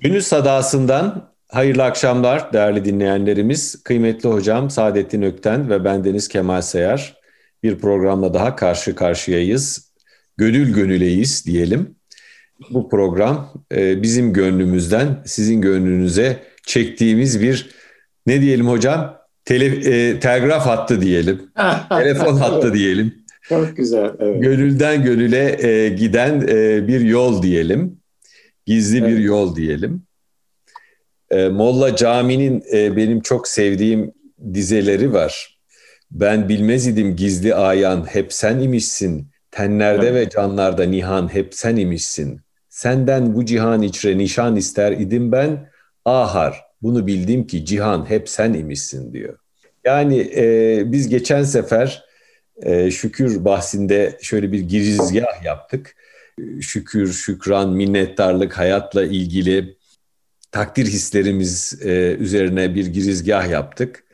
Günün sadasından hayırlı akşamlar değerli dinleyenlerimiz. Kıymetli hocam Saadettin Ökten ve bendeniz Kemal Seyar bir programla daha karşı karşıyayız. Gönül gönüleyiz diyelim. Bu program e, bizim gönlümüzden sizin gönlünüze çektiğimiz bir ne diyelim hocam? Tele, e, telgraf hattı diyelim. Telefon hattı diyelim. Çok güzel. Evet. Gönülden gönüle e, giden e, bir yol diyelim. Gizli evet. bir yol diyelim. E, Molla Cami'nin e, benim çok sevdiğim dizeleri var. Ben bilmez idim gizli ayan hep sen imişsin. Tenlerde evet. ve canlarda nihan hep sen imişsin. Senden bu cihan içre nişan ister idim ben. Ahar bunu bildim ki cihan hep sen imişsin diyor. Yani e, biz geçen sefer e, şükür bahsinde şöyle bir girizgah yaptık. Şükür, şükran, minnettarlık, hayatla ilgili takdir hislerimiz e, üzerine bir girizgah yaptık.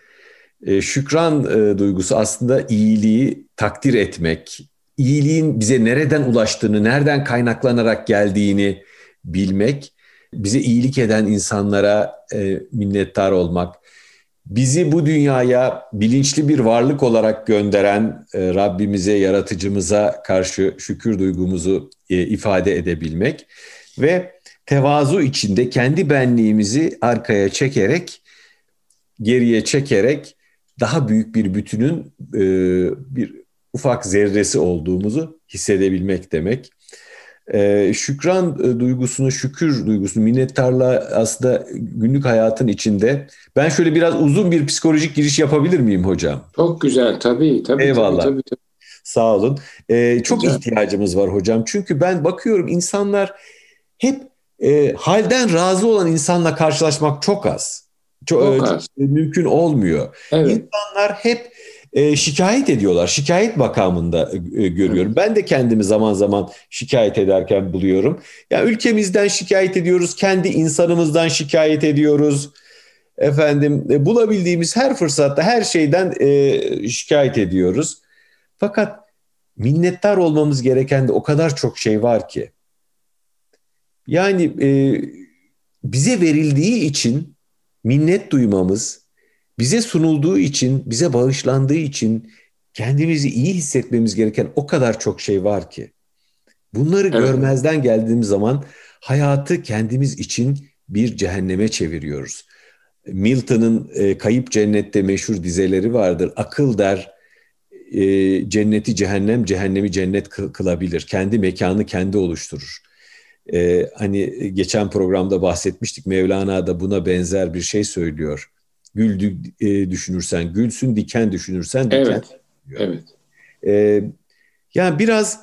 E, şükran e, duygusu aslında iyiliği takdir etmek, iyiliğin bize nereden ulaştığını, nereden kaynaklanarak geldiğini bilmek, bize iyilik eden insanlara minnettar olmak, bizi bu dünyaya bilinçli bir varlık olarak gönderen e, Rabbimize, yaratıcımıza karşı şükür duygumuzu e, ifade edebilmek ve tevazu içinde kendi benliğimizi arkaya çekerek, geriye çekerek daha büyük bir bütünün e, bir ufak zerresi olduğumuzu hissedebilmek demek. Ee, şükran e, duygusunu, şükür duygusunu, minnettarlığa aslında günlük hayatın içinde. Ben şöyle biraz uzun bir psikolojik giriş yapabilir miyim hocam? Çok güzel, tabii. tabii Eyvallah. Tabii, tabii, Sağ olun. Ee, çok güzel. ihtiyacımız var hocam. Çünkü ben bakıyorum insanlar hep e, halden razı olan insanla karşılaşmak çok az. Çok, çok az. Çok mümkün olmuyor. Evet. İnsanlar hep e, şikayet ediyorlar. Şikayet makamında e, görüyorum. Ben de kendimi zaman zaman şikayet ederken buluyorum. Ya yani ülkemizden şikayet ediyoruz, kendi insanımızdan şikayet ediyoruz. Efendim e, bulabildiğimiz her fırsatta her şeyden e, şikayet ediyoruz. Fakat minnettar olmamız gereken de o kadar çok şey var ki. Yani e, bize verildiği için minnet duymamız, bize sunulduğu için, bize bağışlandığı için kendimizi iyi hissetmemiz gereken o kadar çok şey var ki. Bunları evet. görmezden geldiğimiz zaman hayatı kendimiz için bir cehenneme çeviriyoruz. Milton'ın e, Kayıp Cennet'te meşhur dizeleri vardır. Akıl der e, cenneti cehennem, cehennemi cennet kılabilir. Kendi mekanı kendi oluşturur. E, hani geçen programda bahsetmiştik. Mevlana da buna benzer bir şey söylüyor. Gül e, düşünürsen gülsün, diken düşünürsen diken. Evet, diyor. evet. E, yani biraz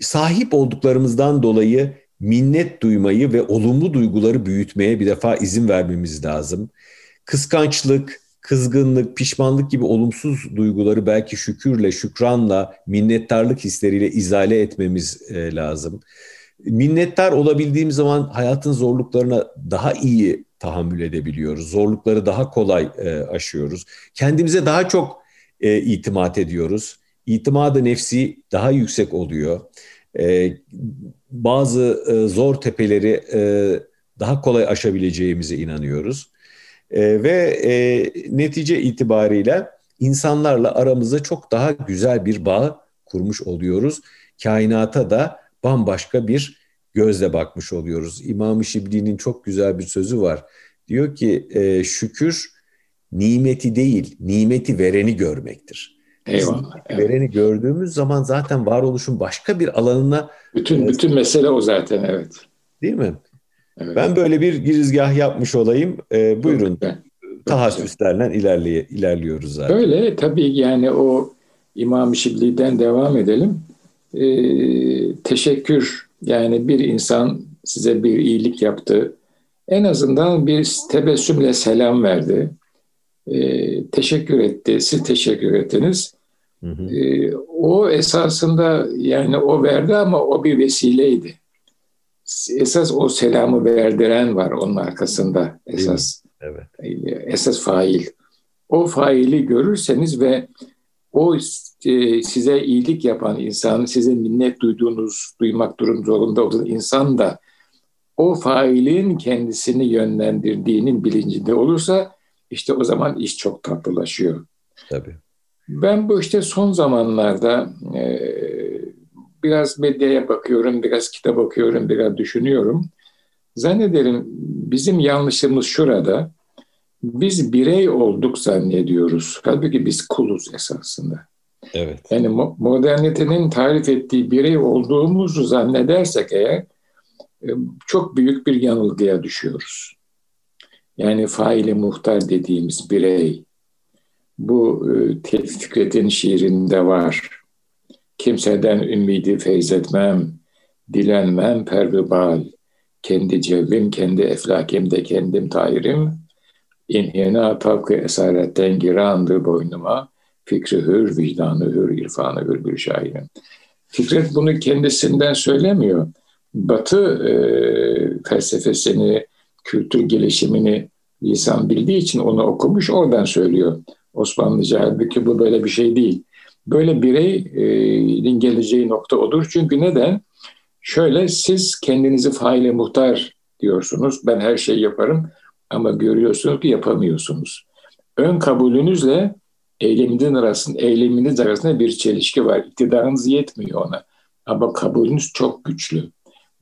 sahip olduklarımızdan dolayı minnet duymayı ve olumlu duyguları büyütmeye bir defa izin vermemiz lazım. Kıskançlık, kızgınlık, pişmanlık gibi olumsuz duyguları belki şükürle, şükranla, minnettarlık hisleriyle izale etmemiz e, lazım. Minnettar olabildiğimiz zaman hayatın zorluklarına daha iyi tahammül edebiliyoruz. Zorlukları daha kolay e, aşıyoruz. Kendimize daha çok e, itimat ediyoruz. İtimadı nefsi daha yüksek oluyor. E, bazı e, zor tepeleri e, daha kolay aşabileceğimize inanıyoruz. E, ve e, netice itibariyle insanlarla aramızda çok daha güzel bir bağ kurmuş oluyoruz. Kainata da bambaşka bir gözle bakmış oluyoruz. İmam-ı Şibli'nin çok güzel bir sözü var. Diyor ki e, şükür nimeti değil, nimeti vereni görmektir. Eyvallah. Evet. Vereni gördüğümüz zaman zaten varoluşun başka bir alanına... Bütün, e, bütün mesele o zaten evet. Değil mi? Evet. Ben böyle bir girizgah yapmış olayım. E, buyurun. Tahassüslerle ilerleye, ilerliyoruz zaten. Böyle tabii yani o İmam-ı Şibli'den devam edelim. E, teşekkür yani bir insan size bir iyilik yaptı. En azından bir tebessümle selam verdi. E, teşekkür etti. Siz teşekkür ettiniz. Hı hı. E, o esasında yani o verdi ama o bir vesileydi. Esas o selamı verdiren var onun arkasında esas. Evet. Esas fail. O faili görürseniz ve o e, size iyilik yapan insan, size minnet duyduğunuz, duymak durumunda olan insan da o failin kendisini yönlendirdiğinin bilincinde olursa işte o zaman iş çok tatlılaşıyor. Tabii. Ben bu işte son zamanlarda e, biraz medyaya bakıyorum, biraz kitap okuyorum, biraz düşünüyorum. Zannederim bizim yanlışımız şurada. Biz birey olduk zannediyoruz. Halbuki biz kuluz esasında. Evet. Yani modernitenin tarif ettiği birey olduğumuzu zannedersek eğer e, çok büyük bir yanılgıya düşüyoruz. Yani faili muhtar dediğimiz birey. Bu e, Fikret'in şiirinde var. Kimseden ümidi feyz etmem, dilenmem pervibal. Kendi cevvim, kendi eflakimde kendim tahirim. İnhina tavkı esaretten girandı boynuma. Fikri hür, vicdanı hür, irfanı hür bir şairim. Fikret bunu kendisinden söylemiyor. Batı e, felsefesini, kültür gelişimini lisan bildiği için onu okumuş, oradan söylüyor. Osmanlıca halbuki bu böyle bir şey değil. Böyle bireyin geleceği nokta odur. Çünkü neden? Şöyle siz kendinizi faile muhtar diyorsunuz. Ben her şeyi yaparım ama görüyorsunuz ki yapamıyorsunuz. Ön kabulünüzle eyleminin arasında, eyleminiz arasında bir çelişki var. İktidarınız yetmiyor ona. Ama kabulünüz çok güçlü.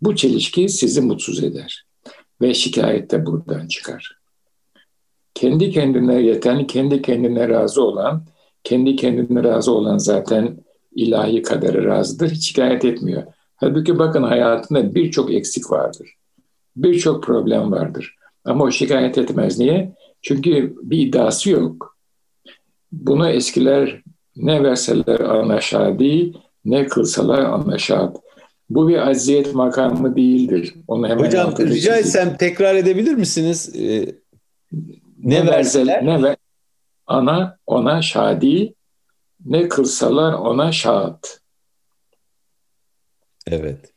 Bu çelişki sizi mutsuz eder. Ve şikayet de buradan çıkar. Kendi kendine yeten, kendi kendine razı olan, kendi kendine razı olan zaten ilahi kadere razıdır. Hiç şikayet etmiyor. Halbuki bakın hayatında birçok eksik vardır. Birçok problem vardır. Ama o şikayet etmez. Niye? Çünkü bir iddiası yok. Buna eskiler ne verseler anlaşadi, ne kılsalar anlaşad. Bu bir aziyet makamı değildir. Onu hemen Hocam rica etsem tekrar edebilir misiniz? Ee, ne, ne verseler, ne ver, ana ona şadi, ne kılsalar ona şahat. Evet.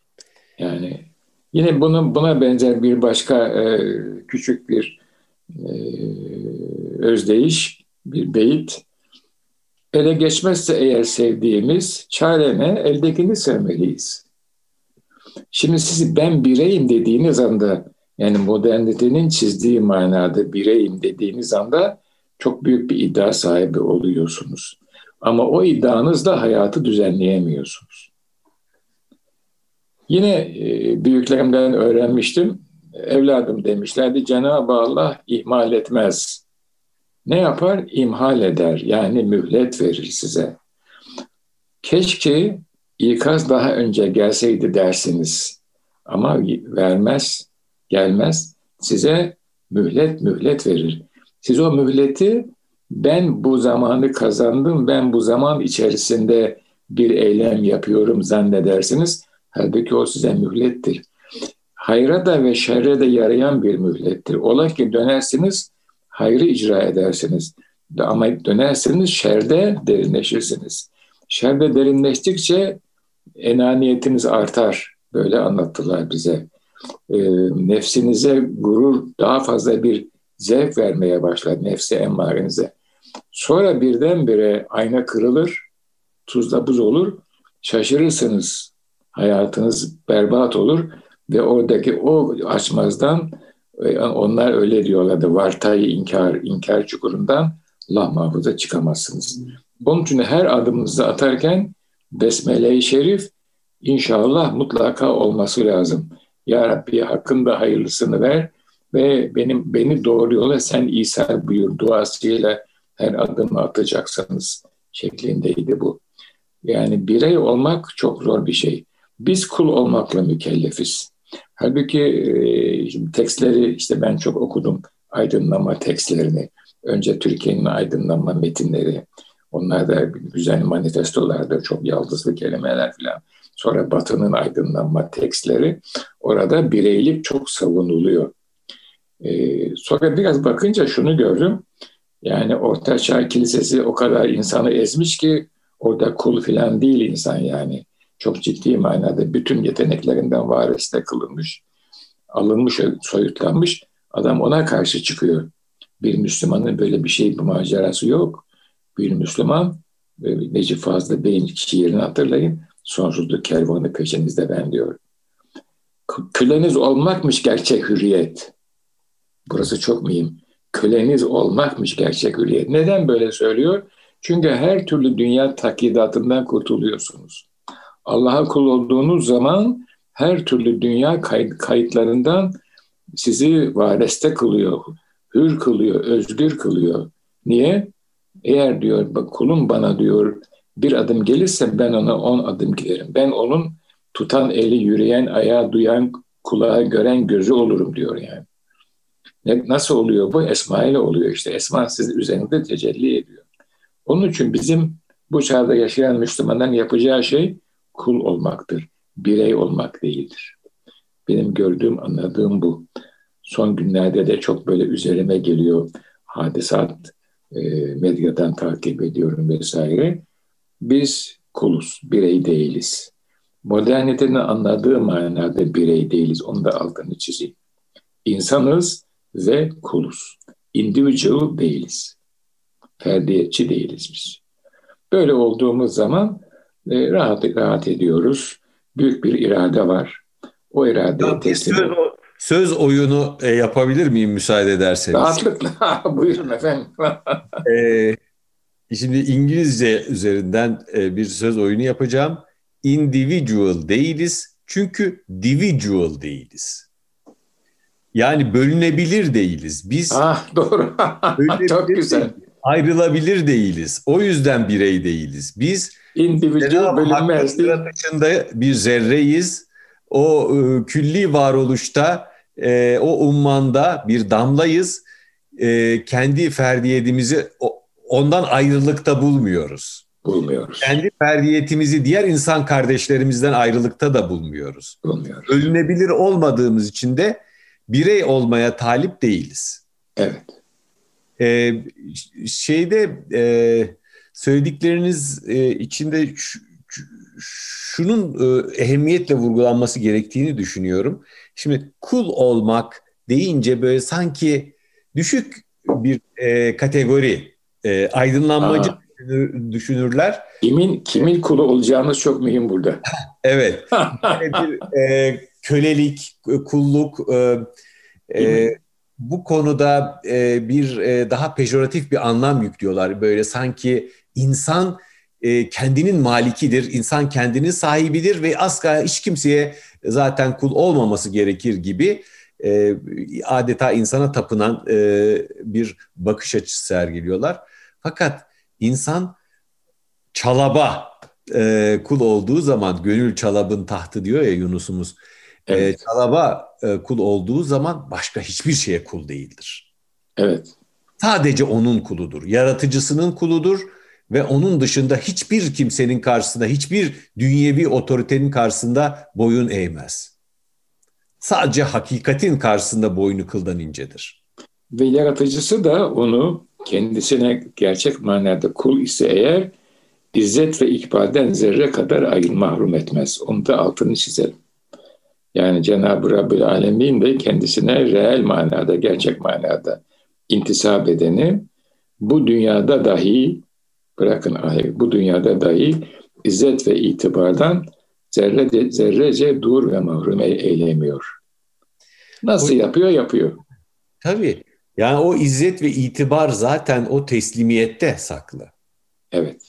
Yani yine bunun buna benzer bir başka e, küçük bir e, özdeyiş, bir beyit. Ele geçmezse eğer sevdiğimiz çare ne? Eldekini sevmeliyiz. Şimdi siz ben bireyim dediğiniz anda yani modernitenin çizdiği manada bireyim dediğiniz anda çok büyük bir iddia sahibi oluyorsunuz. Ama o iddianızla hayatı düzenleyemiyorsunuz. Yine e, büyüklerimden öğrenmiştim. Evladım demişlerdi Cenab-ı Allah ihmal etmez. Ne yapar? İmhal eder. Yani mühlet verir size. Keşke ikaz daha önce gelseydi dersiniz. Ama vermez, gelmez. Size mühlet mühlet verir. Siz o mühleti ben bu zamanı kazandım, ben bu zaman içerisinde bir eylem yapıyorum zannedersiniz. Halbuki o size mühlettir. Hayra da ve şerre de yarayan bir mühlettir. Ola ki dönersiniz, hayrı icra edersiniz. Ama dönerseniz şerde derinleşirsiniz. Şerde derinleştikçe enaniyetiniz artar. Böyle anlattılar bize. E, nefsinize gurur daha fazla bir zevk vermeye başlar nefse emmarenize. Sonra birdenbire ayna kırılır, tuzla buz olur, şaşırırsınız. Hayatınız berbat olur ve oradaki o açmazdan e, onlar öyle diyorlardı. Vartayı inkar, inkar çukurundan Allah muhafaza çıkamazsınız. Onun için her adımınızı atarken Besmele-i Şerif inşallah mutlaka olması lazım. Ya Rabbi hakkında hayırlısını ver ve benim beni doğru yola sen İsa buyur duasıyla her adımı atacaksınız şeklindeydi bu. Yani birey olmak çok zor bir şey. Biz kul olmakla mükellefiz. Halbuki e, tekstleri işte ben çok okudum aydınlanma tekstlerini. Önce Türkiye'nin aydınlanma metinleri. Onlar da güzel manifestolardır, çok yaldızlı kelimeler falan. Sonra Batı'nın aydınlanma tekstleri. Orada bireylik çok savunuluyor. Ee, sonra biraz bakınca şunu gördüm. Yani Orta Çağ Kilisesi o kadar insanı ezmiş ki orada kul falan değil insan yani. Çok ciddi manada bütün yeteneklerinden variste kılınmış, alınmış, soyutlanmış. Adam ona karşı çıkıyor. Bir Müslümanın böyle bir şey, bir macerası yok. Bir Müslüman, e, Necip Fazıl Bey'in şiirini hatırlayın. Sonsuzluk kervanı peşinizde ben diyor. Köleniz olmakmış gerçek hürriyet. Burası çok mühim. Köleniz olmakmış gerçek hürriyet. Neden böyle söylüyor? Çünkü her türlü dünya takidatından kurtuluyorsunuz. Allah'a kul olduğunuz zaman her türlü dünya kayıtlarından sizi vareste kılıyor, hür kılıyor, özgür kılıyor. Niye? Eğer diyor bak kulum bana diyor bir adım gelirse ben ona on adım giderim. Ben onun tutan eli, yürüyen, ayağı, duyan, kulağı, gören gözü olurum diyor yani. Ne, nasıl oluyor bu? Esma ile oluyor işte. Esma siz üzerinde tecelli ediyor. Onun için bizim bu çağda yaşayan Müslümanların yapacağı şey kul olmaktır. Birey olmak değildir. Benim gördüğüm, anladığım bu. Son günlerde de çok böyle üzerime geliyor hadisat, e, medyadan takip ediyorum vesaire. Biz kuluz, birey değiliz. Modernitenin anladığı manada birey değiliz. Onu da altını çizeyim. İnsanız ve kuluz. Individual değiliz. Ferdiyetçi değiliz biz. Böyle olduğumuz zaman e, rahat rahat ediyoruz. Büyük bir irade var. O iradeye teslim söz, söz oyunu e, yapabilir miyim müsaade ederseniz? Rahatlıkla. Buyurun efendim. e, şimdi İngilizce üzerinden e, bir söz oyunu yapacağım. Individual değiliz çünkü individual değiliz. Yani bölünebilir değiliz. Biz ah, doğru. Çok güzel. Ayrılabilir değiliz. O yüzden birey değiliz. Biz individual bölünmez değil. dışında bir zerreyiz. O e, külli varoluşta, e, o ummanda bir damlayız. E, kendi ferdiyetimizi ondan ayrılıkta bulmuyoruz. Bulmuyoruz. Kendi ferdiyetimizi diğer insan kardeşlerimizden ayrılıkta da bulmuyoruz. Bulmuyoruz. Ölünebilir olmadığımız için de birey olmaya talip değiliz. Evet. Ee, şeyde e, söyledikleriniz e, içinde şu, şunun e, ehemmiyetle vurgulanması gerektiğini düşünüyorum. Şimdi kul olmak deyince böyle sanki düşük bir e, kategori, e, aydınlanmacı Aa. düşünürler. Kimin kimin kulu olacağımız çok mühim burada. evet. Bir e, kölelik, kulluk, e, e, bu konuda e, bir e, daha pejoratif bir anlam yüklüyorlar. Böyle sanki insan e, kendinin malikidir, insan kendinin sahibidir ve asla hiç kimseye zaten kul olmaması gerekir gibi e, adeta insana tapınan e, bir bakış açısı sergiliyorlar. Fakat insan çalaba e, kul olduğu zaman gönül çalabın tahtı diyor ya Yunus'umuz. E, evet. E, çalaba e, kul olduğu zaman başka hiçbir şeye kul değildir. Evet. Sadece onun kuludur. Yaratıcısının kuludur ve onun dışında hiçbir kimsenin karşısında, hiçbir dünyevi otoritenin karşısında boyun eğmez. Sadece hakikatin karşısında boynu kıldan incedir. Ve yaratıcısı da onu kendisine gerçek manada kul ise eğer izzet ve ikbalden zerre kadar ayrı mahrum etmez. Onu da altını çizelim. Yani Cenab-ı Rabbül Alemin de kendisine reel manada, gerçek manada intisap edeni bu dünyada dahi bırakın bu dünyada dahi izzet ve itibardan zerre, zerrece dur ve mahrum eylemiyor. Nasıl o, yapıyor? Yapıyor. Tabii. Yani o izzet ve itibar zaten o teslimiyette saklı. Evet.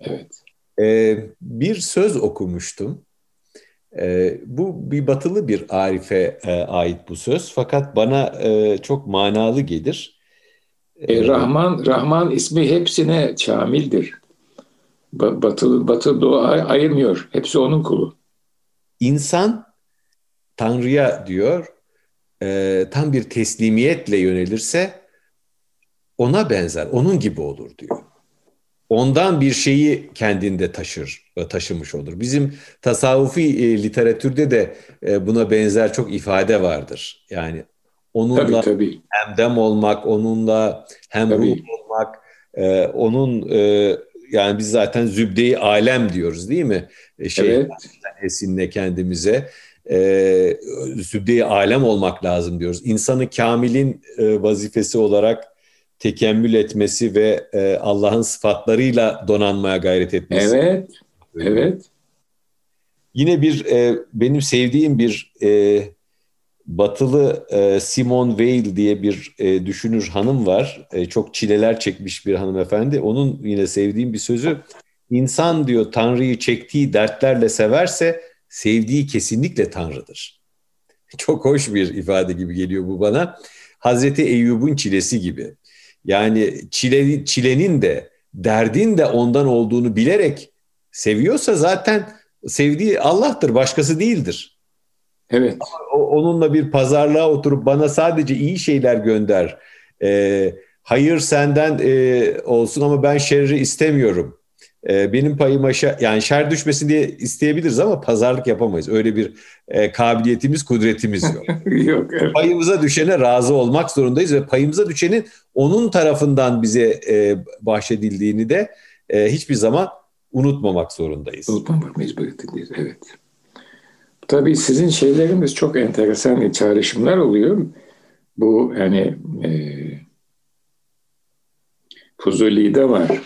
Evet. Ee, bir söz okumuştum. Ee, bu bir batılı bir arife e, ait bu söz. Fakat bana e, çok manalı gelir. E, Rahman Rahman ismi hepsine çamildir. Batı, batı doğu ayırmıyor. Hepsi onun kulu. İnsan Tanrı'ya diyor e, tam bir teslimiyetle yönelirse ona benzer, onun gibi olur diyor. Ondan bir şeyi kendinde taşır, taşımış olur. Bizim tasavvufi e, literatürde de e, buna benzer çok ifade vardır. Yani onunla tabii, tabii. hemdem olmak, onunla hem ruh olmak, e, onun e, yani biz zaten zübde-i alem diyoruz değil mi? E, şey, evet. Esinle kendimize. E, zübde-i alem olmak lazım diyoruz. İnsanı kamilin e, vazifesi olarak tekemmül etmesi ve e, Allah'ın sıfatlarıyla donanmaya gayret etmesi. Evet, evet. Yine bir e, benim sevdiğim bir e, batılı e, Simone Weil diye bir e, düşünür hanım var. E, çok çileler çekmiş bir hanımefendi. Onun yine sevdiğim bir sözü. İnsan diyor Tanrı'yı çektiği dertlerle severse sevdiği kesinlikle Tanrı'dır. Çok hoş bir ifade gibi geliyor bu bana. Hazreti Eyyub'un çilesi gibi. Yani çile, çilenin de derdin de ondan olduğunu bilerek seviyorsa zaten sevdiği Allah'tır, başkası değildir. Evet. onunla bir pazarlığa oturup bana sadece iyi şeyler gönder. Ee, hayır senden e, olsun ama ben şerri istemiyorum. Ee, benim payıma şer, yani şer düşmesin diye isteyebiliriz ama pazarlık yapamayız. Öyle bir e, kabiliyetimiz, kudretimiz yok. yok evet. Payımıza düşene razı olmak zorundayız ve payımıza düşenin onun tarafından bize e, bahşedildiğini de e, hiçbir zaman unutmamak zorundayız. Unutmamak mecburiyetindeyiz, evet. Tabii sizin şeyleriniz çok enteresan çağrışımlar oluyor. Bu yani e, Fuzuli'de var.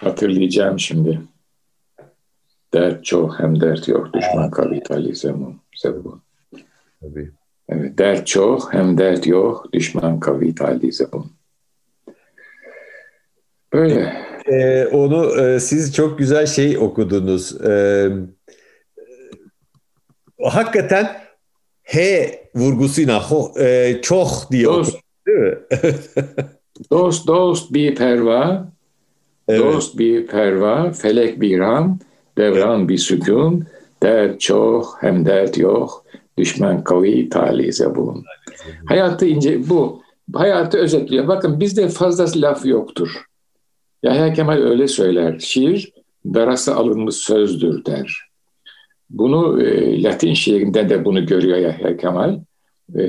Hatırlayacağım şimdi. Dert çok hem dert yok. Düşman kapitalizm bu. Tabii. Evet, dert çok hem dert yok. Düşman kapitalizm. Böyle. Ee, onu e, siz çok güzel şey okudunuz. Ee, hakikaten H vurgusuyla ho, e, çok diye dost, okudunuz, değil mi? dost dost bir perva, evet. dost bir perva, felek bir an, devran evet. bir sükun, dert çok hem dert yok, düşman kavi talize bulun. Hayatı ince bu. Hayatı özetliyor. Bakın bizde fazla laf yoktur. Yahya Kemal öyle söyler. Şiir darası alınmış sözdür der. Bunu e, Latin şiirinde de bunu görüyor Yahya Kemal. E,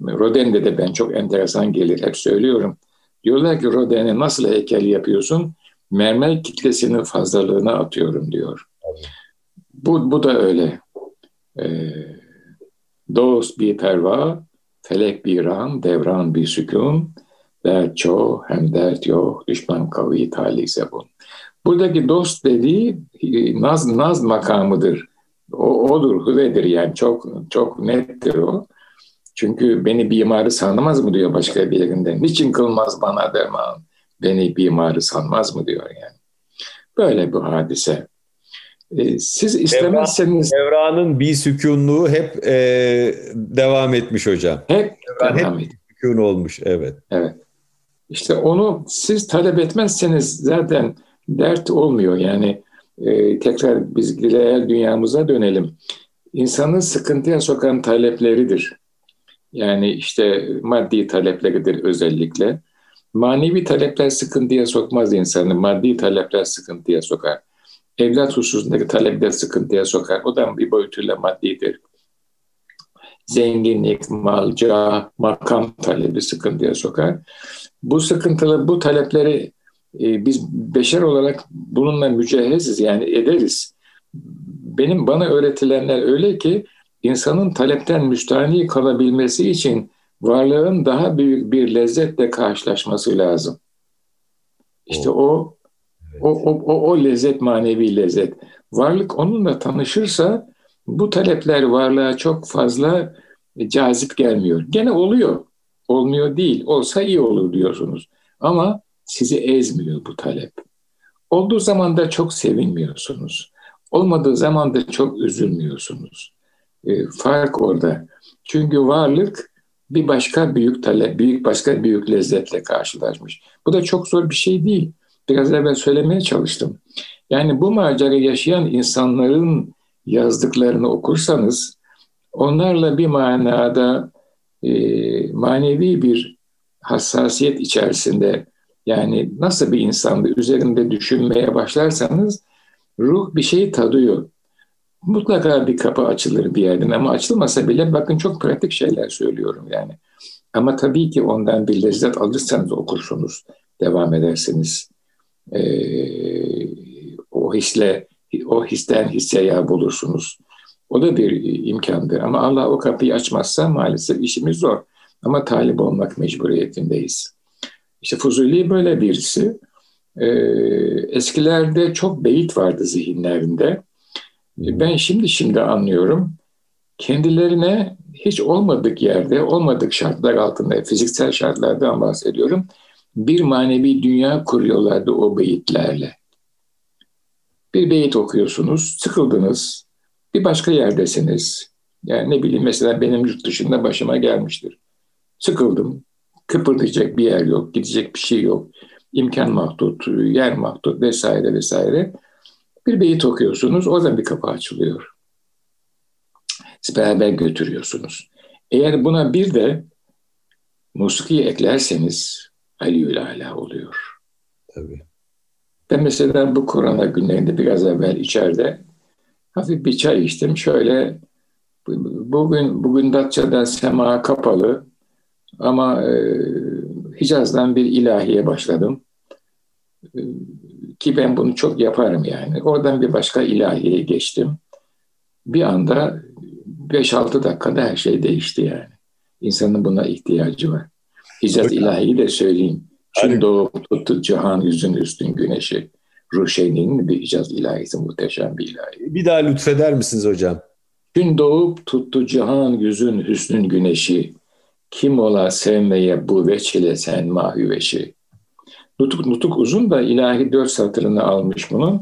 Rodin'de de ben çok enteresan gelir. Hep söylüyorum. Diyorlar ki Rodin'e nasıl heykel yapıyorsun? Mermer kitlesinin fazlalığına atıyorum diyor. Bu, bu da öyle. E, dost bir perva, felek bir an, devran bir sükun, Dert çok hem dert yok, düşman kavi talise bu. Buradaki dost dediği e, naz, naz makamıdır. O, odur, hüvedir yani çok çok nettir o. Çünkü beni bimarı sanmaz mı diyor başka bir yerinde. Niçin kılmaz bana derman? Beni bimarı sanmaz mı diyor yani. Böyle bir hadise. Ee, siz istemezseniz... Evranın bir sükunluğu hep e, devam etmiş hocam. Hep Evran devam hep sükun olmuş, evet. Evet. İşte onu siz talep etmezseniz zaten dert olmuyor. Yani e, tekrar biz reel dünyamıza dönelim. İnsanı sıkıntıya sokan talepleridir. Yani işte maddi talepleridir özellikle. Manevi talepler sıkıntıya sokmaz insanı. Maddi talepler sıkıntıya sokar. Evlat hususundaki talepler sıkıntıya sokar. O da bir boyutuyla maddidir. Zenginlik, mal, cah, makam talebi sıkıntıya sokar. Bu sıkıntılı, bu talepleri e, biz beşer olarak bununla müceheziz yani ederiz. Benim bana öğretilenler öyle ki insanın talepten müstahni kalabilmesi için varlığın daha büyük bir lezzetle karşılaşması lazım. İşte o o, o, o, o lezzet manevi lezzet. Varlık onunla tanışırsa bu talepler varlığa çok fazla cazip gelmiyor. Gene oluyor olmuyor değil. Olsa iyi olur diyorsunuz. Ama sizi ezmiyor bu talep. Olduğu zaman da çok sevinmiyorsunuz. Olmadığı zaman da çok üzülmüyorsunuz. E, fark orada. Çünkü varlık bir başka büyük talep, büyük başka büyük lezzetle karşılaşmış. Bu da çok zor bir şey değil. Biraz evvel söylemeye çalıştım. Yani bu macerayı yaşayan insanların yazdıklarını okursanız onlarla bir manada e, manevi bir hassasiyet içerisinde yani nasıl bir insandı üzerinde düşünmeye başlarsanız ruh bir şeyi tadıyor. Mutlaka bir kapı açılır bir yerden ama açılmasa bile bakın çok pratik şeyler söylüyorum yani. Ama tabii ki ondan bir lezzet alırsanız okursunuz, devam edersiniz. Ee, o hisle, o histen hisseye bulursunuz. O da bir imkandır ama Allah o kapıyı açmazsa maalesef işimiz zor. Ama talip olmak mecburiyetindeyiz. İşte Fuzuli böyle birisi. Ee, eskilerde çok beyit vardı zihinlerinde. Ben şimdi şimdi anlıyorum. Kendilerine hiç olmadık yerde, olmadık şartlar altında, fiziksel şartlardan bahsediyorum. Bir manevi dünya kuruyorlardı o beyitlerle. Bir beyit okuyorsunuz, sıkıldınız, bir başka yerdesiniz. Yani ne bileyim mesela benim yurt dışında başıma gelmiştir. Sıkıldım, kıpırdayacak bir yer yok, gidecek bir şey yok. İmkan mahdut, yer mahdut vesaire vesaire. Bir beyit okuyorsunuz, o zaman bir kapı açılıyor. Siz beraber götürüyorsunuz. Eğer buna bir de musiki eklerseniz Aliül Ala oluyor. Tabii. Ben mesela bu korona günlerinde biraz evvel içeride hafif bir çay içtim. Şöyle bugün bugün Datça'da sema kapalı ama e, Hicaz'dan bir ilahiye başladım. E, ki ben bunu çok yaparım yani. Oradan bir başka ilahiye geçtim. Bir anda 5-6 dakikada her şey değişti yani. İnsanın buna ihtiyacı var. Hicaz ilahiyi de söyleyeyim. Çin doğup tuttu cihan yüzün üstün güneşi. Ruşeyni'nin bir Hicaz ilahisi muhteşem bir ilahi. Bir daha lütfeder misiniz hocam? Gün doğup tuttu cihan yüzün hüsnün güneşi. Kim ola sevmeye bu veçile sen mahüveşi. Nutuk, nutuk uzun da ilahi dört satırını almış bunun.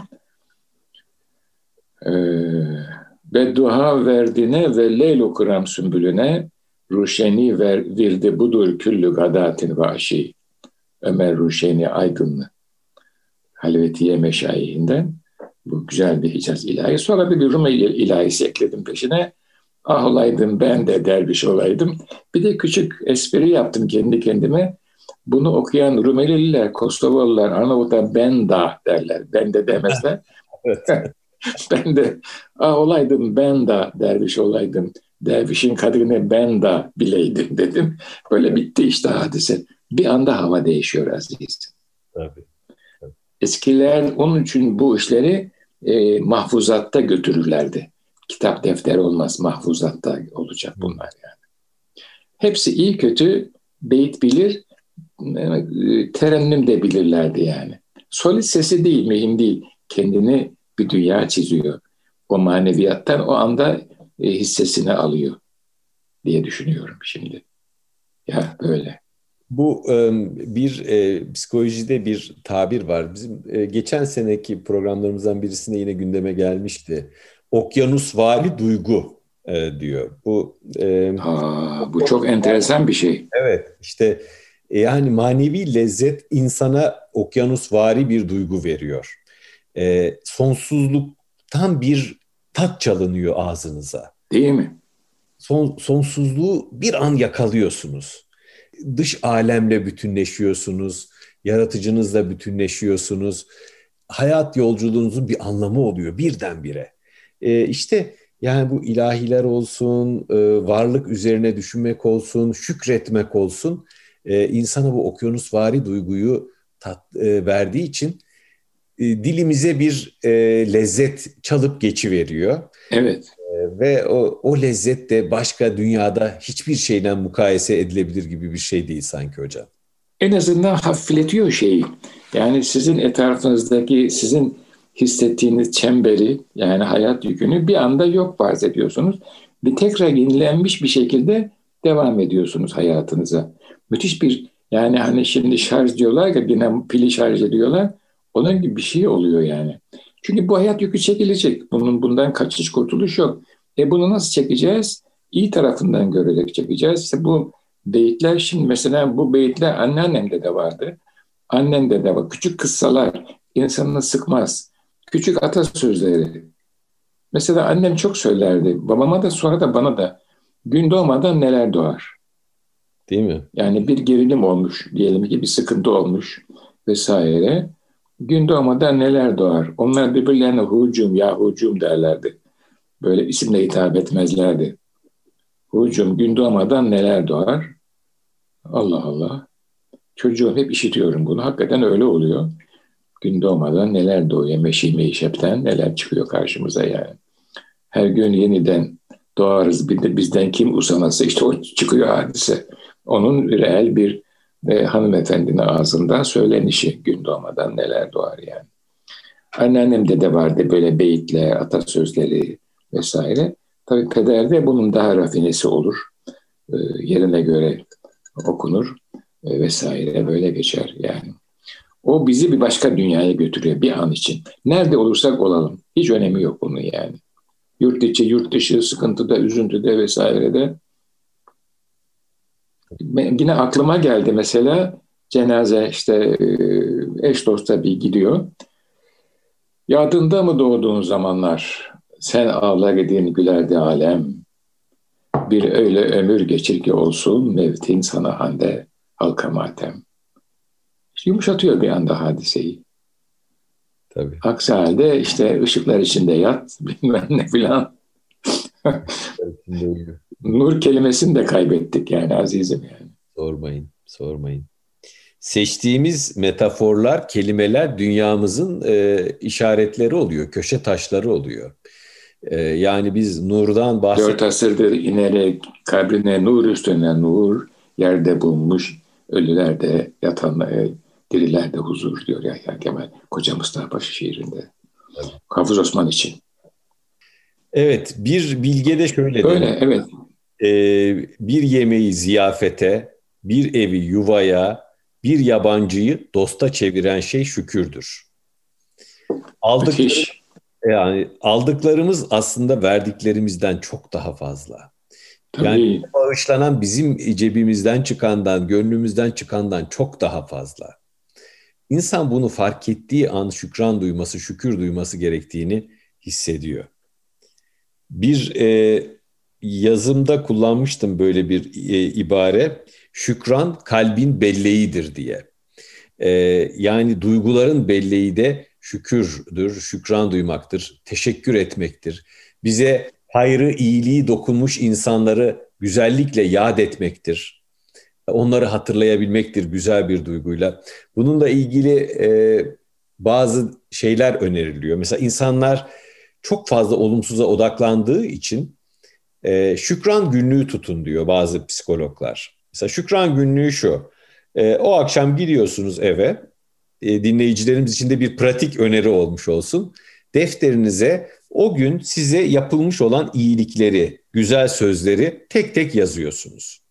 Ee, Beddua verdine ve leyl okuram sümbülüne Ruşeni ver, virdi budur küllü gadatin vaşi. Ömer Ruşeni Aydınlı. Halvetiye meşayihinden. Bu güzel bir Hicaz ilahi. Sonra bir Rumeli ilahisi ekledim peşine. Ah olaydım ben de derviş olaydım. Bir de küçük espri yaptım kendi kendime. Bunu okuyan Rumelililer, Kosovalılar, Arnavutlar ben da derler. Ben de demezler. ben de ah olaydım ben da derviş olaydım. Dervişin kadrini ben da bileydim dedim. Böyle bitti işte hadise. Bir anda hava değişiyor aziz. Tabii. Eskiler onun için bu işleri e, mahfuzatta götürürlerdi. Kitap defter olmaz, mahfuzatta olacak bunlar yani. Hepsi iyi kötü beyit bilir, e, terennüm de bilirlerdi yani. Solit sesi değil, mühim değil. Kendini bir dünya çiziyor. O maneviyattan o anda e, hissesini alıyor diye düşünüyorum şimdi. Ya böyle. Bu bir e, psikolojide bir tabir var. Bizim e, geçen seneki programlarımızdan birisinde yine gündeme gelmişti. Okyanus vali duygu e, diyor. Bu e, Aa, bu çok enteresan bir şey. Evet, işte e, yani manevi lezzet insana okyanus vari bir duygu veriyor. E, sonsuzluktan bir tat çalınıyor ağzınıza. Değil mi? Son, sonsuzluğu bir an yakalıyorsunuz. Dış alemle bütünleşiyorsunuz, yaratıcınızla bütünleşiyorsunuz. Hayat yolculuğunuzun bir anlamı oluyor birdenbire. E, işte yani bu ilahiler olsun, e, varlık üzerine düşünmek olsun, şükretmek olsun e, insana bu okyanusvari duyguyu tat, e, verdiği için e, dilimize bir e, lezzet çalıp geçiveriyor. Evet. E, ve o, o lezzet de başka dünyada hiçbir şeyden mukayese edilebilir gibi bir şey değil sanki hocam. En azından hafifletiyor şeyi. Yani sizin etrafınızdaki, sizin hissettiğiniz çemberi yani hayat yükünü bir anda yok farz ediyorsunuz. Bir tekrar yenilenmiş bir şekilde devam ediyorsunuz hayatınıza. Müthiş bir yani hani şimdi şarj diyorlar ya yine pili şarj ediyorlar. Onun gibi bir şey oluyor yani. Çünkü bu hayat yükü çekilecek. Bunun bundan kaçış kurtuluş yok. E bunu nasıl çekeceğiz? İyi tarafından görerek çekeceğiz. İşte bu beyitler şimdi mesela bu beyitler anneannemde de vardı. Annemde de var. Küçük kıssalar insanını sıkmaz. Küçük atasözleri. Mesela annem çok söylerdi. Babama da sonra da bana da. Gün doğmadan neler doğar. Değil mi? Yani bir gerilim olmuş diyelim ki bir sıkıntı olmuş vesaire. Gün doğmadan neler doğar? Onlar birbirlerine hucum ya hucum derlerdi. Böyle isimle hitap etmezlerdi. Hucum gün doğmadan neler doğar? Allah Allah. Çocuğum hep işitiyorum bunu. Hakikaten öyle oluyor. Gün doğmadan neler doğuyor? Meşi meşepten neler çıkıyor karşımıza yani. Her gün yeniden doğarız. Bir de bizden kim usanası işte o çıkıyor hadise. Onun reel bir e, hanımefendinin ağzından söylenişi gün doğmadan neler doğar yani. Anneannemde de vardı böyle beyitler, atasözleri vesaire. Tabii pederde bunun daha rafinesi olur. E, yerine göre okunur e, vesaire böyle geçer yani. O bizi bir başka dünyaya götürüyor bir an için. Nerede olursak olalım. Hiç önemi yok bunun yani. Yurt içi, yurt dışı, sıkıntıda, üzüntüde vesairede. Ben, yine aklıma geldi mesela cenaze işte e, eş dost tabii gidiyor. Yadında mı doğduğun zamanlar sen ağlar edin gülerdi alem. Bir öyle ömür geçir ki olsun mevtin sana hande halka matem. Yumuşatıyor bir anda hadiseyi. Tabii. Aksi halde işte ışıklar içinde yat bilmem ne filan. Nur kelimesini de kaybettik yani azizim yani. Sormayın, sormayın. Seçtiğimiz metaforlar, kelimeler dünyamızın e, işaretleri oluyor, köşe taşları oluyor. E, yani biz nurdan bahsediyoruz. Dört asırdır inerek kabrine nur üstüne nur, yerde bulmuş, ölülerde yatanlar, e, dirilerde huzur diyor Yahya Kemal Koca Mustafa Paşa şiirinde. Evet. Hafız Osman için. Evet, bir bilge de şöyle Öyle, der. evet. Ee, bir yemeği ziyafete, bir evi yuvaya, bir yabancıyı dosta çeviren şey şükürdür. Aldıkları, yani aldıklarımız aslında verdiklerimizden çok daha fazla. Tabii. Yani bağışlanan bizim cebimizden çıkandan, gönlümüzden çıkandan çok daha fazla. İnsan bunu fark ettiği an şükran duyması, şükür duyması gerektiğini hissediyor. Bir e, yazımda kullanmıştım böyle bir e, ibare. Şükran kalbin belleğidir diye. E, yani duyguların belleği de şükürdür, şükran duymaktır, teşekkür etmektir. Bize hayrı, iyiliği dokunmuş insanları güzellikle yad etmektir. Onları hatırlayabilmektir güzel bir duyguyla. Bununla ilgili e, bazı şeyler öneriliyor. Mesela insanlar çok fazla olumsuza odaklandığı için e, şükran günlüğü tutun diyor bazı psikologlar. Mesela şükran günlüğü şu. E, o akşam gidiyorsunuz eve. E, dinleyicilerimiz için de bir pratik öneri olmuş olsun. Defterinize o gün size yapılmış olan iyilikleri, güzel sözleri tek tek yazıyorsunuz.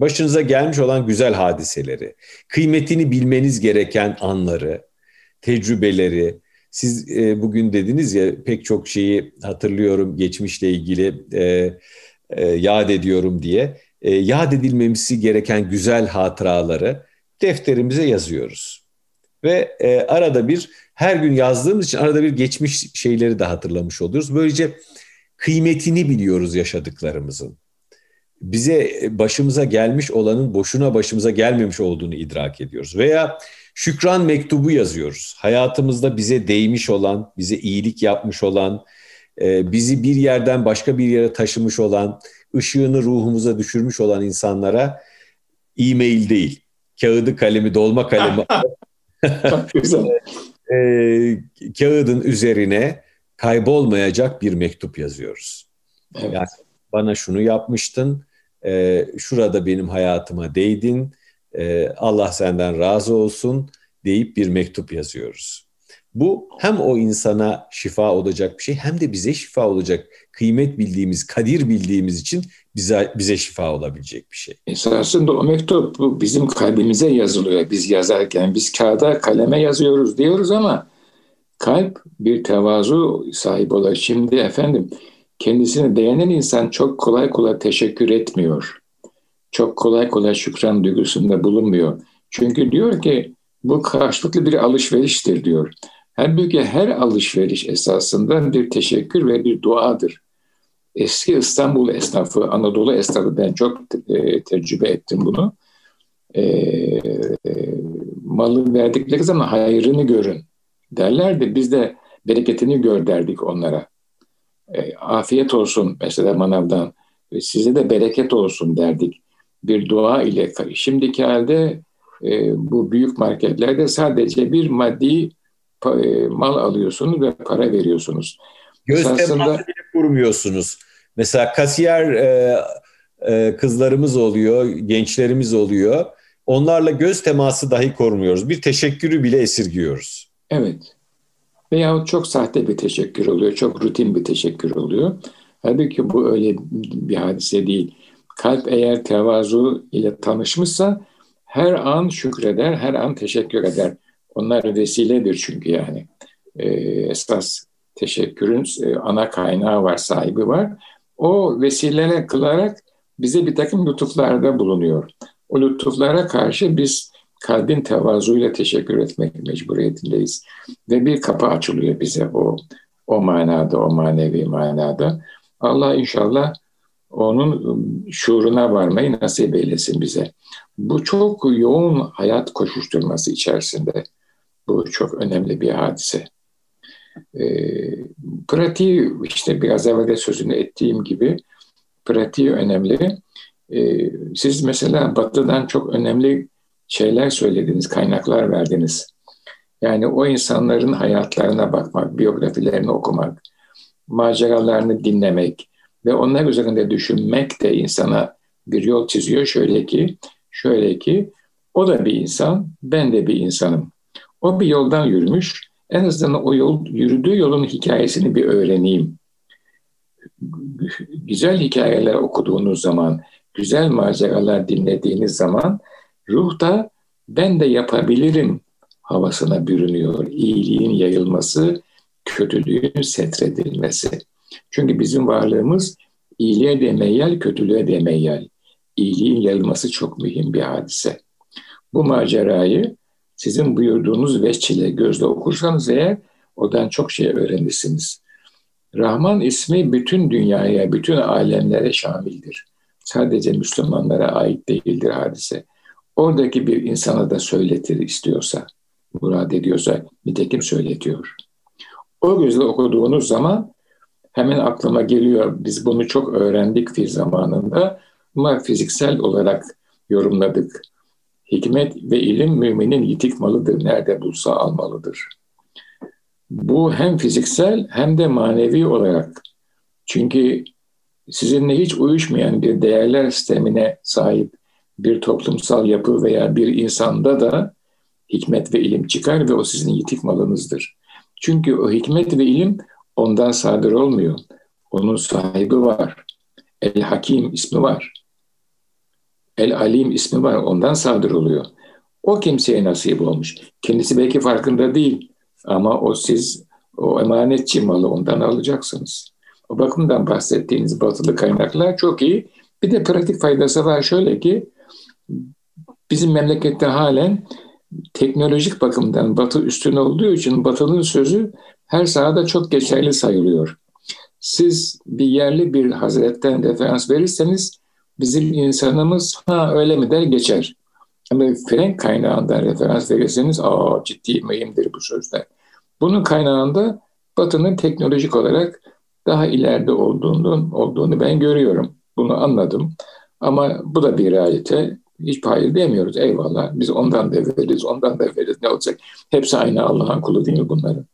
Başınıza gelmiş olan güzel hadiseleri, kıymetini bilmeniz gereken anları, tecrübeleri, siz e, bugün dediniz ya pek çok şeyi hatırlıyorum geçmişle ilgili e, e, yad ediyorum diye. E, yad edilmemesi gereken güzel hatıraları defterimize yazıyoruz. Ve e, arada bir her gün yazdığımız için arada bir geçmiş şeyleri de hatırlamış oluyoruz. Böylece kıymetini biliyoruz yaşadıklarımızın. Bize başımıza gelmiş olanın boşuna başımıza gelmemiş olduğunu idrak ediyoruz. Veya şükran mektubu yazıyoruz. Hayatımızda bize değmiş olan, bize iyilik yapmış olan, e, bizi bir yerden başka bir yere taşımış olan, ışığını ruhumuza düşürmüş olan insanlara e-mail değil, kağıdı kalemi, dolma kalemi e, kağıdın üzerine kaybolmayacak bir mektup yazıyoruz. Evet. Yani bana şunu yapmıştın, e, şurada benim hayatıma değdin, e, Allah senden razı olsun deyip bir mektup yazıyoruz. Bu hem o insana şifa olacak bir şey hem de bize şifa olacak. Kıymet bildiğimiz, kadir bildiğimiz için bize bize şifa olabilecek bir şey. Esasında o mektup bizim kalbimize yazılıyor. Biz yazarken biz kağıda kaleme yazıyoruz diyoruz ama kalp bir tevazu sahibi olur. Şimdi efendim kendisine beğenen insan çok kolay kolay teşekkür etmiyor. Çok kolay kolay şükran duygusunda bulunmuyor. Çünkü diyor ki bu karşılıklı bir alışveriştir diyor. Halbuki her alışveriş esasında bir teşekkür ve bir duadır. Eski İstanbul esnafı, Anadolu esnafı ben çok e, tecrübe ettim bunu. E, e, malı verdikleri zaman hayrını görün derlerdi. Biz de bereketini gör derdik onlara. E, afiyet olsun mesela manavdan. Size de bereket olsun derdik. Bir dua ile. Şimdiki halde e, bu büyük marketlerde sadece bir maddi e, mal alıyorsunuz ve para veriyorsunuz. Göz teması bile kurmuyorsunuz. Mesela kasiyer e, e, kızlarımız oluyor, gençlerimiz oluyor. Onlarla göz teması dahi korumuyoruz. Bir teşekkürü bile esirgiyoruz. Evet. Veyahut çok sahte bir teşekkür oluyor, çok rutin bir teşekkür oluyor. Halbuki bu öyle bir hadise değil. Kalp eğer tevazu ile tanışmışsa her an şükreder, her an teşekkür eder. Onlar vesiledir çünkü yani. Ee, esas teşekkürün e, ana kaynağı var, sahibi var. O vesilene kılarak bize bir takım lütuflarda bulunuyor. O lütuflara karşı biz kalbin tevazuyla teşekkür etmek mecburiyetindeyiz. Ve bir kapı açılıyor bize o o manada, o manevi manada. Allah inşallah onun şuuruna varmayı nasip eylesin bize. Bu çok yoğun hayat koşuşturması içerisinde. Bu çok önemli bir hadise. E, pratiği işte biraz evvel de sözünü ettiğim gibi pratiği önemli. E, siz mesela Batı'dan çok önemli şeyler söylediniz, kaynaklar verdiniz. Yani o insanların hayatlarına bakmak, biyografilerini okumak, maceralarını dinlemek ve onlar üzerinde düşünmek de insana bir yol çiziyor. Şöyle ki, şöyle ki o da bir insan, ben de bir insanım. O bir yoldan yürümüş, en azından o yol, yürüdüğü yolun hikayesini bir öğreneyim. Güzel hikayeler okuduğunuz zaman, güzel maceralar dinlediğiniz zaman ruh da ben de yapabilirim havasına bürünüyor. İyiliğin yayılması, kötülüğün setredilmesi. Çünkü bizim varlığımız iyiliğe de meyyal, kötülüğe de meyyal. İyiliğin yayılması çok mühim bir hadise. Bu macerayı sizin buyurduğunuz veçile gözle okursanız eğer odan çok şey öğrenirsiniz. Rahman ismi bütün dünyaya, bütün alemlere şamildir. Sadece Müslümanlara ait değildir hadise. Oradaki bir insana da söyletir istiyorsa, murad ediyorsa nitekim söyletiyor. O gözle okuduğunuz zaman hemen aklıma geliyor. Biz bunu çok öğrendik fi zamanında ama fiziksel olarak yorumladık. Hikmet ve ilim müminin yitik malıdır. Nerede bulsa almalıdır. Bu hem fiziksel hem de manevi olarak. Çünkü sizinle hiç uyuşmayan bir değerler sistemine sahip bir toplumsal yapı veya bir insanda da hikmet ve ilim çıkar ve o sizin yitik malınızdır. Çünkü o hikmet ve ilim ondan sadır olmuyor. Onun sahibi var. El Hakim ismi var. El Alim ismi var. Ondan sadır oluyor. O kimseye nasip olmuş. Kendisi belki farkında değil. Ama o siz o emanetçi malı ondan alacaksınız. O bakımdan bahsettiğiniz batılı kaynaklar çok iyi. Bir de pratik faydası var şöyle ki bizim memlekette halen teknolojik bakımdan batı üstün olduğu için batının sözü her sahada çok geçerli sayılıyor. Siz bir yerli bir hazretten referans verirseniz bizim insanımız ha öyle mi der geçer. Ama Frank kaynağından referans verirseniz aa ciddi mühimdir bu sözler. Bunun kaynağında Batı'nın teknolojik olarak daha ileride olduğunu, olduğunu ben görüyorum. Bunu anladım. Ama bu da bir realite. Hiç hayır demiyoruz. Eyvallah. Biz ondan da veririz, ondan da veririz. Ne olacak? Hepsi aynı Allah'ın kulu değil mi bunların?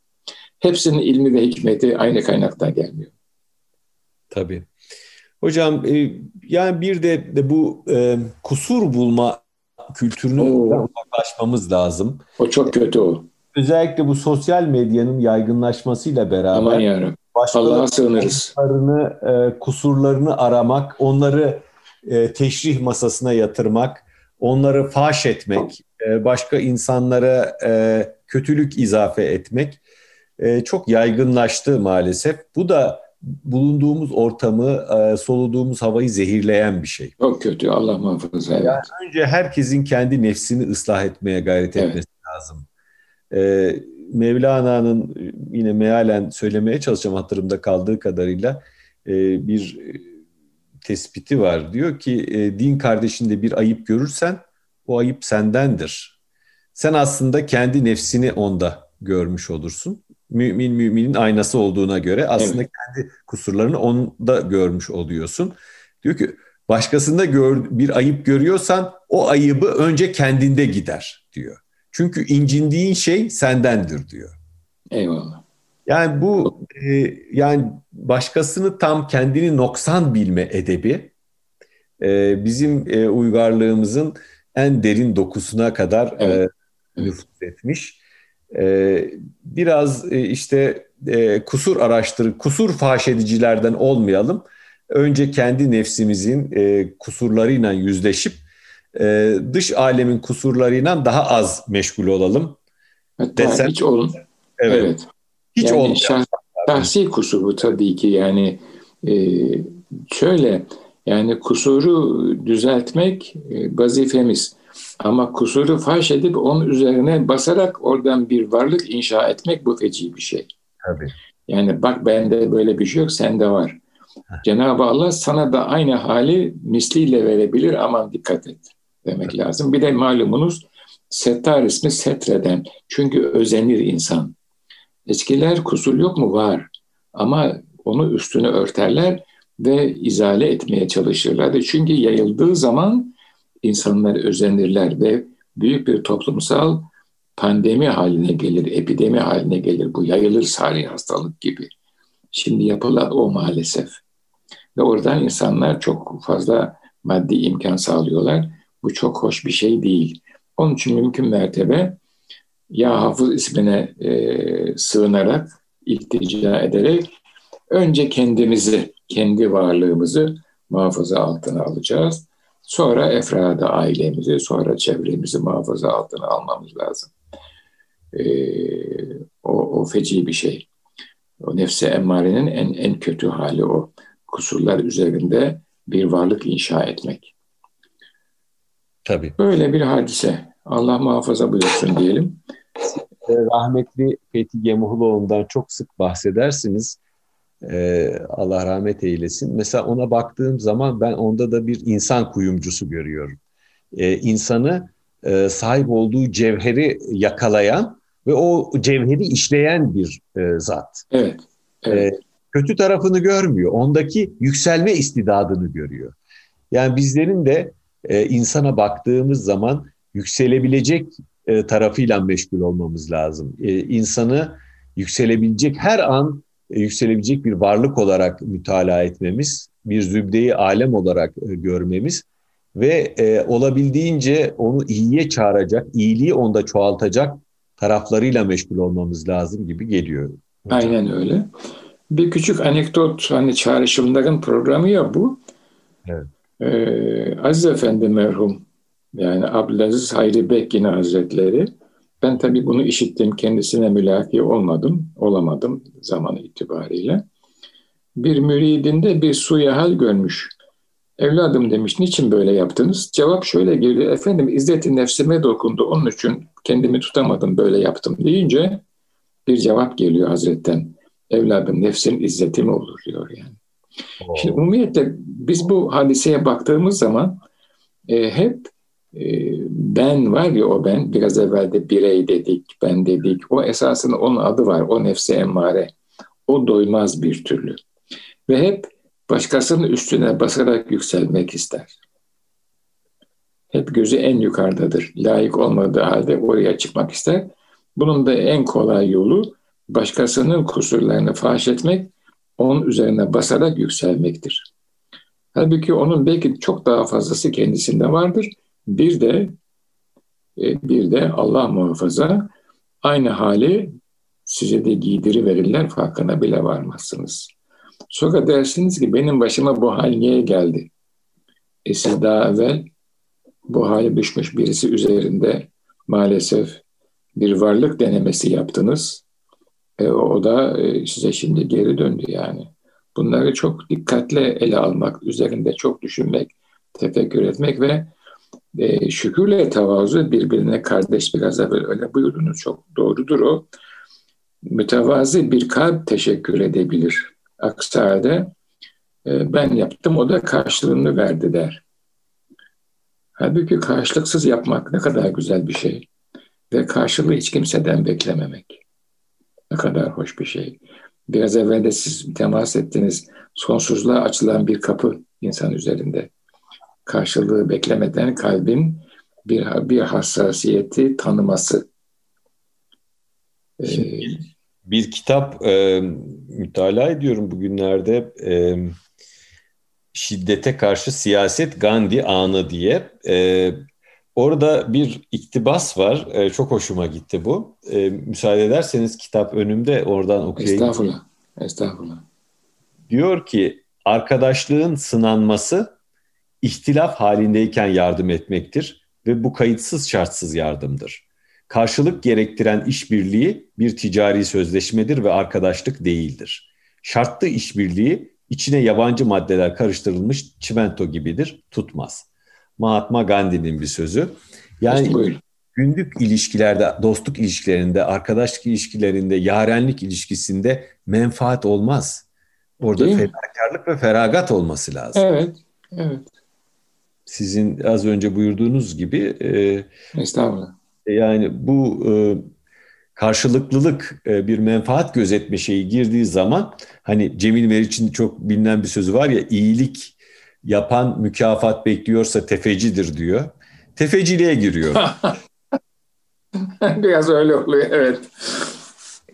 Hepsinin ilmi ve hikmeti aynı kaynaktan gelmiyor. Tabii. Hocam e, yani bir de, de bu e, kusur bulma kültürünü uzaklaşmamız lazım. O çok kötü o. Özellikle bu sosyal medyanın yaygınlaşmasıyla beraber Aman yarabbim. Allah'a sığınırız. E, kusurlarını aramak, onları e, teşrih masasına yatırmak, onları faş etmek, e, başka insanlara e, kötülük izafe etmek e, çok yaygınlaştı maalesef. Bu da bulunduğumuz ortamı, e, soluduğumuz havayı zehirleyen bir şey. Çok kötü, Allah muhafaza. Evet. Yani önce herkesin kendi nefsini ıslah etmeye gayret evet. etmesi lazım. E, Mevlana'nın yine mealen söylemeye çalışacağım hatırımda kaldığı kadarıyla e, bir tespiti var. Diyor ki e, din kardeşinde bir ayıp görürsen o ayıp sendendir. Sen aslında kendi nefsini onda görmüş olursun. Mümin müminin aynası olduğuna göre aslında evet. kendi kusurlarını onda görmüş oluyorsun. Diyor ki başkasında gör, bir ayıp görüyorsan o ayıbı önce kendinde gider diyor. Çünkü incindiğin şey sendendir diyor. Eyvallah. Yani bu e, yani başkasını tam kendini noksan bilme edebi e, bizim e, uygarlığımızın en derin dokusuna kadar e, evet. e, nüfuz etmiş. e, biraz e, işte e, kusur araştır, kusur faş edicilerden olmayalım. Önce kendi nefsimizin e, kusurlarıyla yüzleşip e, dış alemin kusurlarıyla daha az meşgul olalım. Hatta Desen, hiç olun. Evet. evet. Hiç yani olmuyor. Şah, şahsi kusur bu tabii ki yani e, şöyle yani kusuru düzeltmek e, vazifemiz. Ama kusuru faş edip onun üzerine basarak oradan bir varlık inşa etmek bu feci bir şey. Tabii. Yani bak bende böyle bir şey yok, sende var. Cenab-ı Allah sana da aynı hali misliyle verebilir ama dikkat et demek lazım. Bir de malumunuz settar ismi setreden. Çünkü özenir insan. Eskiler kusur yok mu? Var. Ama onu üstünü örterler ve izale etmeye çalışırlar. Çünkü yayıldığı zaman insanlar özenirler ve büyük bir toplumsal pandemi haline gelir, epidemi haline gelir. Bu yayılır sari hastalık gibi. Şimdi yapılan o maalesef. Ve oradan insanlar çok fazla maddi imkan sağlıyorlar. Bu çok hoş bir şey değil. Onun için mümkün mertebe ya hafız ismine e, sığınarak, iltica ederek önce kendimizi, kendi varlığımızı muhafaza altına alacağız. Sonra efrada ailemizi, sonra çevremizi muhafaza altına almamız lazım. Ee, o, o feci bir şey. O nefse emmarenin en, en kötü hali o. Kusurlar üzerinde bir varlık inşa etmek. Tabii. Böyle bir hadise. Allah muhafaza buyursun diyelim. Rahmetli Fethi Gemuhluoğlu'ndan çok sık bahsedersiniz. Ee, Allah rahmet eylesin. Mesela ona baktığım zaman ben onda da bir insan kuyumcusu görüyorum. Ee, insanı e, sahip olduğu cevheri yakalayan ve o cevheri işleyen bir e, zat. Evet. evet. E, kötü tarafını görmüyor. Ondaki yükselme istidadını görüyor. Yani bizlerin de e, insana baktığımız zaman yükselebilecek e, tarafıyla meşgul olmamız lazım. E, insanı yükselebilecek her an e, yükselebilecek bir varlık olarak mütalaa etmemiz, bir zübdeyi alem olarak e, görmemiz ve e, olabildiğince onu iyiye çağıracak, iyiliği onda çoğaltacak taraflarıyla meşgul olmamız lazım gibi geliyor. Aynen öyle. Bir küçük anekdot hani çağrışımların programı ya bu. Evet. Ee, Aziz Efendi merhum yani Abdülaziz Hayri Bekkin Hazretleri ben tabii bunu işittim kendisine mülaki olmadım olamadım zaman itibariyle. Bir müridinde bir suya hal görmüş. Evladım demiş, niçin böyle yaptınız? Cevap şöyle geliyor, efendim izzeti nefsime dokundu, onun için kendimi tutamadım, böyle yaptım deyince bir cevap geliyor Hazretten. Evladım nefsin izzeti mi olur diyor yani. Oo. Şimdi umumiyetle biz bu hadiseye baktığımız zaman e, hep ben var ya o ben, biraz evvel de birey dedik, ben dedik. O esasında onun adı var, o nefse emmare. O doymaz bir türlü. Ve hep başkasının üstüne basarak yükselmek ister. Hep gözü en yukarıdadır. Layık olmadığı halde oraya çıkmak ister. Bunun da en kolay yolu başkasının kusurlarını faş etmek, onun üzerine basarak yükselmektir. Halbuki onun belki çok daha fazlası kendisinde vardır. Bir de e, bir de Allah muhafaza aynı hali size de giydiri verirler farkına bile varmazsınız. Sonra dersiniz ki benim başıma bu hal niye geldi? E siz daha evvel bu hale düşmüş birisi üzerinde maalesef bir varlık denemesi yaptınız. E, o da e, size şimdi geri döndü yani. Bunları çok dikkatle ele almak, üzerinde çok düşünmek, tefekkür etmek ve e, şükürle tevazu birbirine kardeş biraz evvel öyle buyurdunuz çok doğrudur o. Mütevazi bir kalp teşekkür edebilir. Aksi halde e, ben yaptım o da karşılığını verdi der. Halbuki karşılıksız yapmak ne kadar güzel bir şey. Ve karşılığı hiç kimseden beklememek. Ne kadar hoş bir şey. Biraz evvel de siz temas ettiniz. Sonsuzluğa açılan bir kapı insan üzerinde. Karşılığı beklemeden kalbin bir, bir hassasiyeti tanıması. Şimdi, ee, bir kitap e, mütalaa ediyorum bugünlerde. E, Şiddete karşı siyaset Gandhi anı diye. E, orada bir iktibas var. E, çok hoşuma gitti bu. E, müsaade ederseniz kitap önümde oradan okuyayım. Estağfurullah. Estağfurullah. Diyor ki arkadaşlığın sınanması ihtilaf halindeyken yardım etmektir ve bu kayıtsız şartsız yardımdır. Karşılık gerektiren işbirliği bir ticari sözleşmedir ve arkadaşlık değildir. Şartlı işbirliği içine yabancı maddeler karıştırılmış çimento gibidir, tutmaz. Mahatma Gandhi'nin bir sözü. Yani işte günlük ilişkilerde, dostluk ilişkilerinde, arkadaşlık ilişkilerinde, yarenlik ilişkisinde menfaat olmaz. Orada fedakarlık ve feragat olması lazım. Evet, evet. Sizin az önce buyurduğunuz gibi e, Estağfurullah. Yani bu e, karşılıklılık e, bir menfaat gözetme şeyi girdiği zaman hani Cemil Meriç'in çok bilinen bir sözü var ya iyilik yapan mükafat bekliyorsa tefecidir diyor. Tefeciliğe giriyor. Biraz öyle oluyor evet.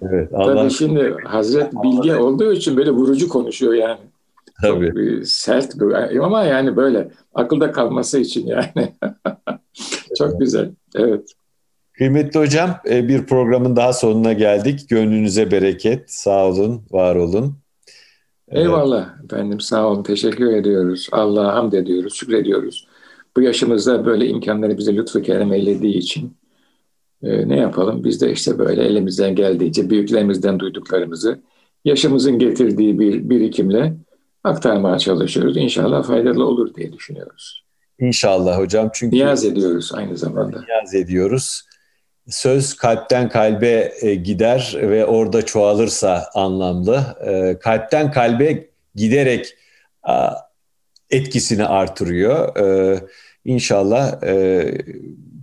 Evet. Allah... Tabii şimdi Hazret bilgi olduğu için böyle vurucu konuşuyor yani. Tabii. Çok sert bir, ama yani böyle akılda kalması için yani. Çok güzel. Evet. Kıymetli hocam e, bir programın daha sonuna geldik. Gönlünüze bereket. Sağ olun, var olun. Eyvallah efendim sağ olun. Teşekkür ediyoruz. Allah'a hamd ediyoruz, şükrediyoruz. Bu yaşımızda böyle imkanları bize lütfu kerem eylediği için e, ne yapalım? Biz de işte böyle elimizden geldiğince büyüklerimizden duyduklarımızı yaşımızın getirdiği bir birikimle aktarmaya çalışıyoruz. İnşallah faydalı olur diye düşünüyoruz. İnşallah hocam. Çünkü niyaz ediyoruz aynı zamanda. Niyaz ediyoruz. Söz kalpten kalbe e, gider ve orada çoğalırsa anlamlı. E, kalpten kalbe giderek etkisini artırıyor. E, inşallah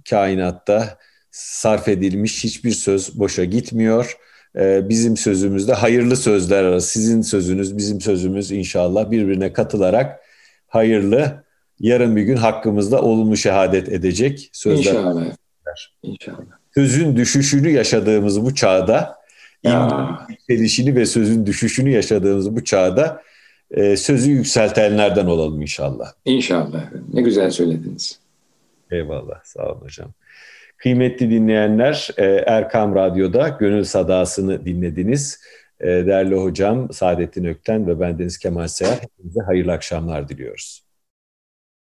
kainatta sarf edilmiş hiçbir söz boşa gitmiyor. Bizim sözümüzde hayırlı sözler arası. Sizin sözünüz, bizim sözümüz inşallah birbirine katılarak hayırlı, yarın bir gün hakkımızda olumlu şehadet edecek sözler. İnşallah. İnşallah sözün düşüşünü yaşadığımız bu çağda, yükselişini ve sözün düşüşünü yaşadığımız bu çağda e, sözü yükseltenlerden olalım inşallah. İnşallah. Ne güzel söylediniz. Eyvallah. Sağ olun hocam. Kıymetli dinleyenler, e, Erkam Radyo'da Gönül Sadası'nı dinlediniz. E, değerli hocam Saadettin Ökten ve bendeniz Kemal Seher hepinize hayırlı akşamlar diliyoruz.